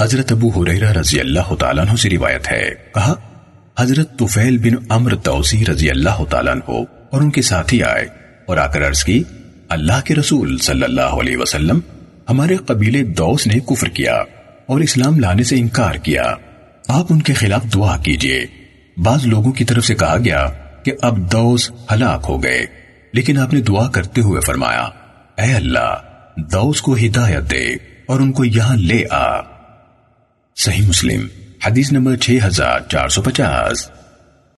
حضرت ابو حریرہ رضی اللہ تعالیٰ عنہ سے روایت ہے۔ کہا، حضرت طفیل بن عمر توسی رضی اللہ تعالیٰ عنہ اور ان کے ساتھی آئے اور آ کر عرض کی، اللہ کے رسول صلی اللہ علیہ وسلم ہمارے قبیلے دوس نے کفر کیا اور اسلام لانے سے انکار کیا۔ آپ ان کے خلاف دعا کیجیے۔ بعض لوگوں کی طرف سے کہا گیا کہ اب دوس ہلاک ہو گئے، لیکن آپ نے دعا کرتے ہوئے فرمایا، اے اللہ، دوس کو ہدایت دے اور ان کو یہاں لے آ۔ صحیح مسلم حدیث نمبر 6450